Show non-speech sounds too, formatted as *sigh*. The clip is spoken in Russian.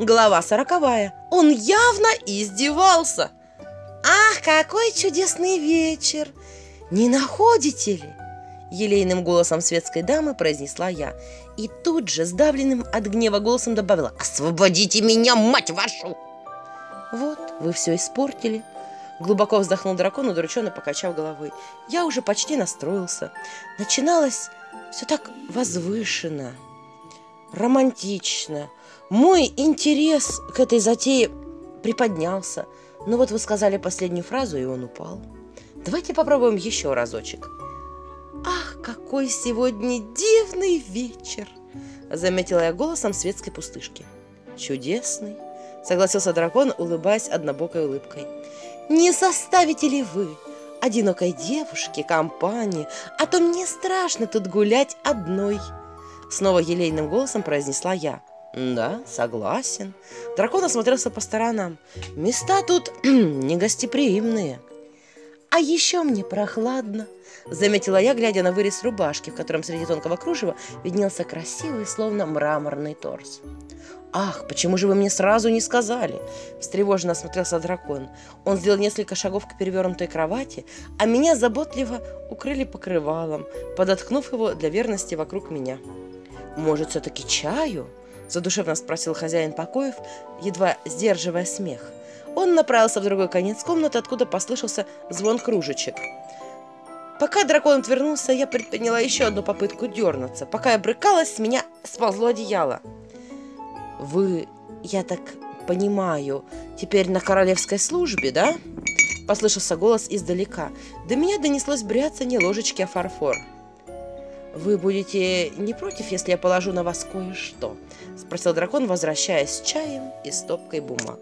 Глава сороковая. Он явно издевался. «Ах, какой чудесный вечер! Не находите ли?» Елейным голосом светской дамы произнесла я. И тут же, сдавленным от гнева голосом добавила «Освободите меня, мать вашу!» «Вот, вы все испортили!» Глубоко вздохнул дракон, удрученно покачав головой. Я уже почти настроился. Начиналось все так возвышенно, романтично. Мой интерес к этой затее приподнялся. Но вот вы сказали последнюю фразу, и он упал. Давайте попробуем еще разочек. «Ах, какой сегодня дивный вечер!» Заметила я голосом светской пустышки. «Чудесный!» Согласился дракон, улыбаясь однобокой улыбкой. «Не составите ли вы одинокой девушке компании, а то мне страшно тут гулять одной!» Снова елейным голосом произнесла я. «Да, согласен». Дракон осмотрелся по сторонам. «Места тут *clears throat* негостеприимные». «А еще мне прохладно», — заметила я, глядя на вырез рубашки, в котором среди тонкого кружева виднелся красивый, словно мраморный торс. «Ах, почему же вы мне сразу не сказали?» – встревоженно осмотрелся дракон. Он сделал несколько шагов к перевернутой кровати, а меня заботливо укрыли покрывалом, подоткнув его для верности вокруг меня. «Может, все-таки чаю?» – задушевно спросил хозяин покоев, едва сдерживая смех. Он направился в другой конец комнаты, откуда послышался звон кружечек. Пока дракон отвернулся, я предприняла еще одну попытку дернуться. Пока я брыкалась, с меня сползло одеяло. «Вы, я так понимаю, теперь на королевской службе, да?» Послышался голос издалека. До меня донеслось бряцание ложечки о фарфор. «Вы будете не против, если я положу на вас кое-что?» Спросил дракон, возвращаясь с чаем и стопкой бумаг.